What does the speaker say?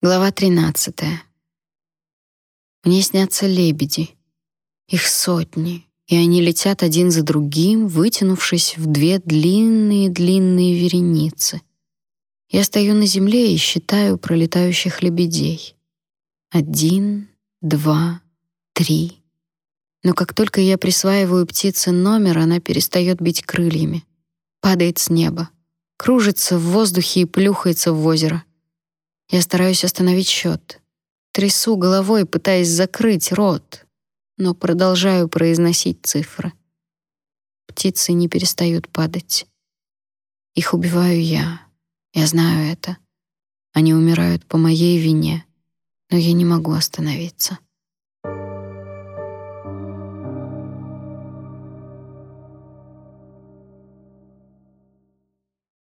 Глава 13. Мне снятся лебеди. Их сотни, и они летят один за другим, вытянувшись в две длинные-длинные вереницы. Я стою на земле и считаю пролетающих лебедей. Один, два, три. Но как только я присваиваю птице номер, она перестает бить крыльями, падает с неба, кружится в воздухе и плюхается в озеро. Я стараюсь остановить счет. Трясу головой, пытаясь закрыть рот, но продолжаю произносить цифры. Птицы не перестают падать. Их убиваю я. Я знаю это. Они умирают по моей вине, но я не могу остановиться.